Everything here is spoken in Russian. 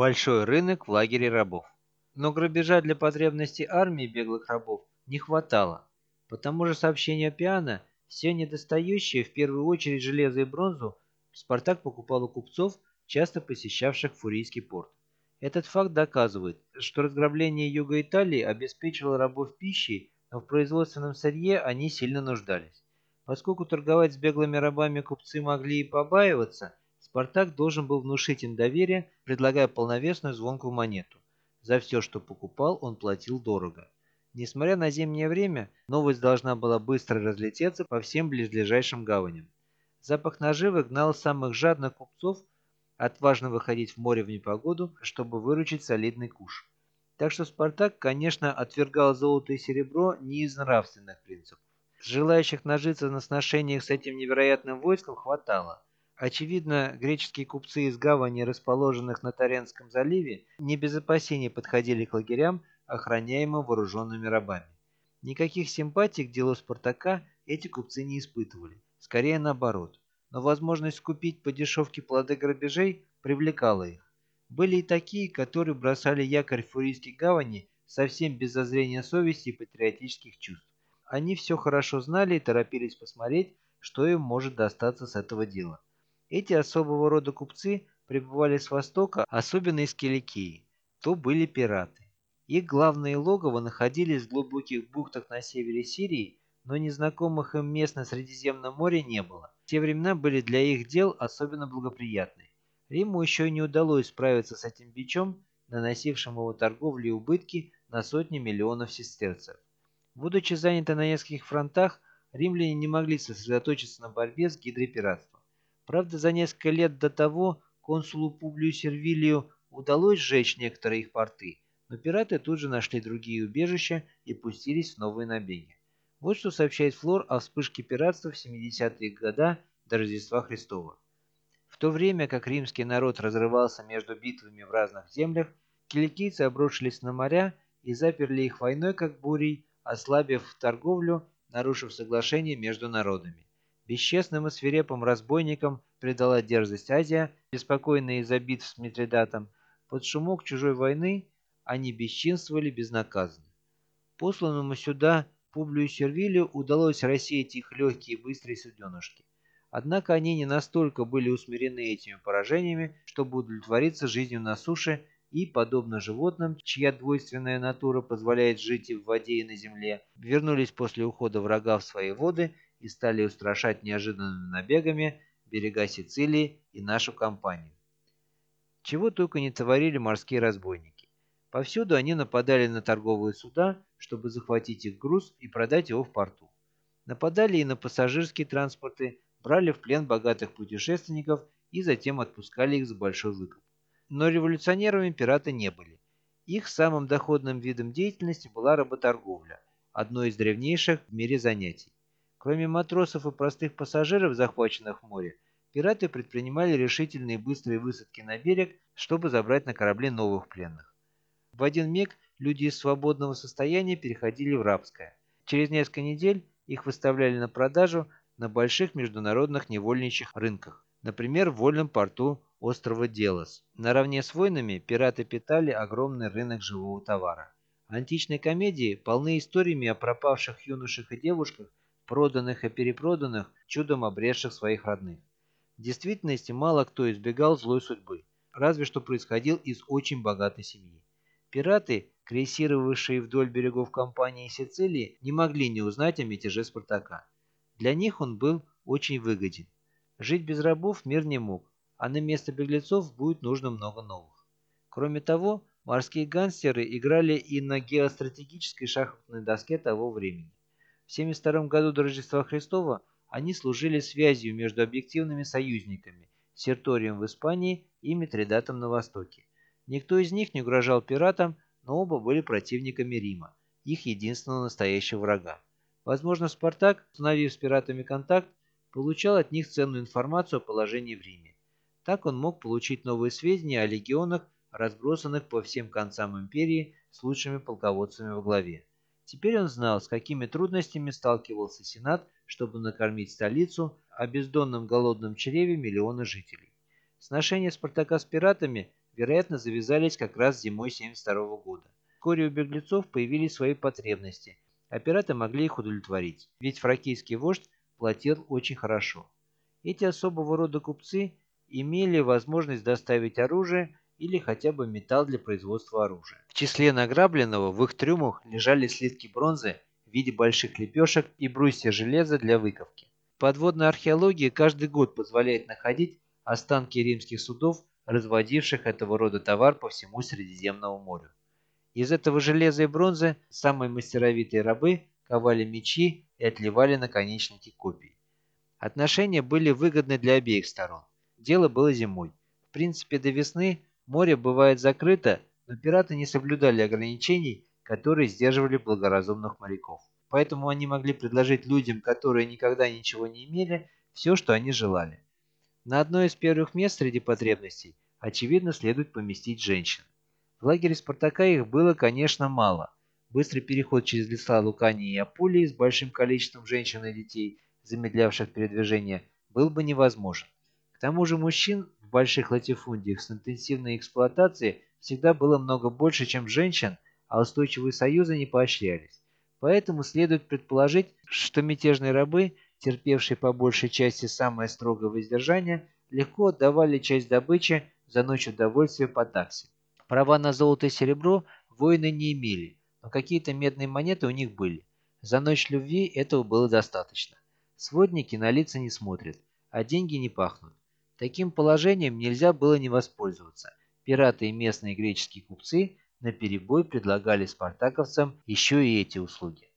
Большой рынок в лагере рабов. Но грабежа для потребностей армии беглых рабов не хватало. По тому же сообщению Пиана, все недостающее, в первую очередь железо и бронзу, Спартак покупал у купцов, часто посещавших Фурийский порт. Этот факт доказывает, что разграбление юга Италии обеспечивало рабов пищей, но в производственном сырье они сильно нуждались. Поскольку торговать с беглыми рабами купцы могли и побаиваться, Спартак должен был внушить им доверие, предлагая полновесную звонкую монету. За все, что покупал, он платил дорого. Несмотря на зимнее время, новость должна была быстро разлететься по всем близлежащим гаваням. Запах наживы гнал самых жадных купцов отважно выходить в море в непогоду, чтобы выручить солидный куш. Так что Спартак, конечно, отвергал золото и серебро не из нравственных принципов. Желающих нажиться на сношениях с этим невероятным войском хватало – Очевидно, греческие купцы из гавани, расположенных на Таренском заливе, не без опасений подходили к лагерям, охраняемым вооруженными рабами. Никаких симпатий к делу Спартака эти купцы не испытывали, скорее наоборот. Но возможность купить по дешевке плоды грабежей привлекала их. Были и такие, которые бросали якорь в Фурийской гавани совсем без зазрения совести и патриотических чувств. Они все хорошо знали и торопились посмотреть, что им может достаться с этого дела. Эти особого рода купцы прибывали с востока, особенно из Киликии. То были пираты. Их главные логово находились в глубоких бухтах на севере Сирии, но незнакомых им мест на Средиземном море не было. Те времена были для их дел особенно благоприятны. Риму еще не удалось справиться с этим бичом, наносившим его торговле убытки на сотни миллионов сестерцев. Будучи заняты на нескольких фронтах, римляне не могли сосредоточиться на борьбе с гидрой пиратства. Правда, за несколько лет до того консулу Публию Сервилию удалось сжечь некоторые их порты, но пираты тут же нашли другие убежища и пустились в новые набеги. Вот что сообщает Флор о вспышке пиратства в 70-е годы до Рождества Христова. В то время как римский народ разрывался между битвами в разных землях, киликийцы обрушились на моря и заперли их войной как бурей, ослабив торговлю, нарушив соглашение между народами. Бесчестным и свирепым разбойникам предала дерзость Азия, беспокойная из-за битв с Митридатом. Под шумок чужой войны они бесчинствовали безнаказанно. Посланному сюда Публию Сервилию удалось рассеять их легкие и быстрые суденышки. Однако они не настолько были усмирены этими поражениями, чтобы удовлетвориться жизнью на суше и, подобно животным, чья двойственная натура позволяет жить и в воде, и на земле, вернулись после ухода врага в свои воды и стали устрашать неожиданными набегами берега Сицилии и нашу компанию. Чего только не творили морские разбойники. Повсюду они нападали на торговые суда, чтобы захватить их груз и продать его в порту. Нападали и на пассажирские транспорты, брали в плен богатых путешественников и затем отпускали их за большой выкуп. Но революционерами пираты не были. Их самым доходным видом деятельности была работорговля, одно из древнейших в мире занятий. Кроме матросов и простых пассажиров, захваченных в море, пираты предпринимали решительные быстрые высадки на берег, чтобы забрать на корабле новых пленных. В один миг люди из свободного состояния переходили в рабское. Через несколько недель их выставляли на продажу на больших международных невольничьих рынках, например, в вольном порту острова Делос. Наравне с войнами пираты питали огромный рынок живого товара. Античные комедии полны историями о пропавших юношах и девушках, проданных и перепроданных, чудом обретших своих родных. В действительности мало кто избегал злой судьбы, разве что происходил из очень богатой семьи. Пираты, крейсировавшие вдоль берегов компании Сицилии, не могли не узнать о мятеже Спартака. Для них он был очень выгоден. Жить без рабов мир не мог, а на место беглецов будет нужно много новых. Кроме того, морские гангстеры играли и на геостратегической шахматной доске того времени. В 72 году до Рождества Христова они служили связью между объективными союзниками Серторием в Испании и Митридатом на Востоке. Никто из них не угрожал пиратам, но оба были противниками Рима, их единственного настоящего врага. Возможно, Спартак, установив с пиратами контакт, получал от них ценную информацию о положении в Риме. Так он мог получить новые сведения о легионах, разбросанных по всем концам империи с лучшими полководцами во главе. Теперь он знал, с какими трудностями сталкивался Сенат, чтобы накормить столицу, а бездонном голодном чреве миллионы жителей. Сношение Спартака с пиратами вероятно, завязались как раз зимой 72 года. Вскоре у беглецов появились свои потребности, а пираты могли их удовлетворить, ведь фракийский вождь платил очень хорошо. Эти особого рода купцы имели возможность доставить оружие или хотя бы металл для производства оружия. В числе награбленного в их трюмах лежали слитки бронзы в виде больших лепешек и брусья железа для выковки. Подводная археология каждый год позволяет находить останки римских судов, разводивших этого рода товар по всему Средиземному морю. Из этого железа и бронзы самые мастеровитые рабы ковали мечи и отливали наконечники копий. Отношения были выгодны для обеих сторон. Дело было зимой. В принципе, до весны море бывает закрыто, но пираты не соблюдали ограничений, которые сдерживали благоразумных моряков. Поэтому они могли предложить людям, которые никогда ничего не имели, все, что они желали. На одно из первых мест среди потребностей, очевидно, следует поместить женщин. В лагере Спартака их было, конечно, мало. Быстрый переход через леса Лукании и Апулии с большим количеством женщин и детей, замедлявших передвижение, был бы невозможен. К тому же мужчин больших латифундиях с интенсивной эксплуатацией всегда было много больше, чем женщин, а устойчивые союзы не поощрялись. Поэтому следует предположить, что мятежные рабы, терпевшие по большей части самое строгое воздержание, легко отдавали часть добычи за ночь удовольствия по таксе. Права на золото и серебро воины не имели, но какие-то медные монеты у них были. За ночь любви этого было достаточно. Сводники на лица не смотрят, а деньги не пахнут. Таким положением нельзя было не воспользоваться. Пираты и местные греческие купцы наперебой предлагали спартаковцам еще и эти услуги.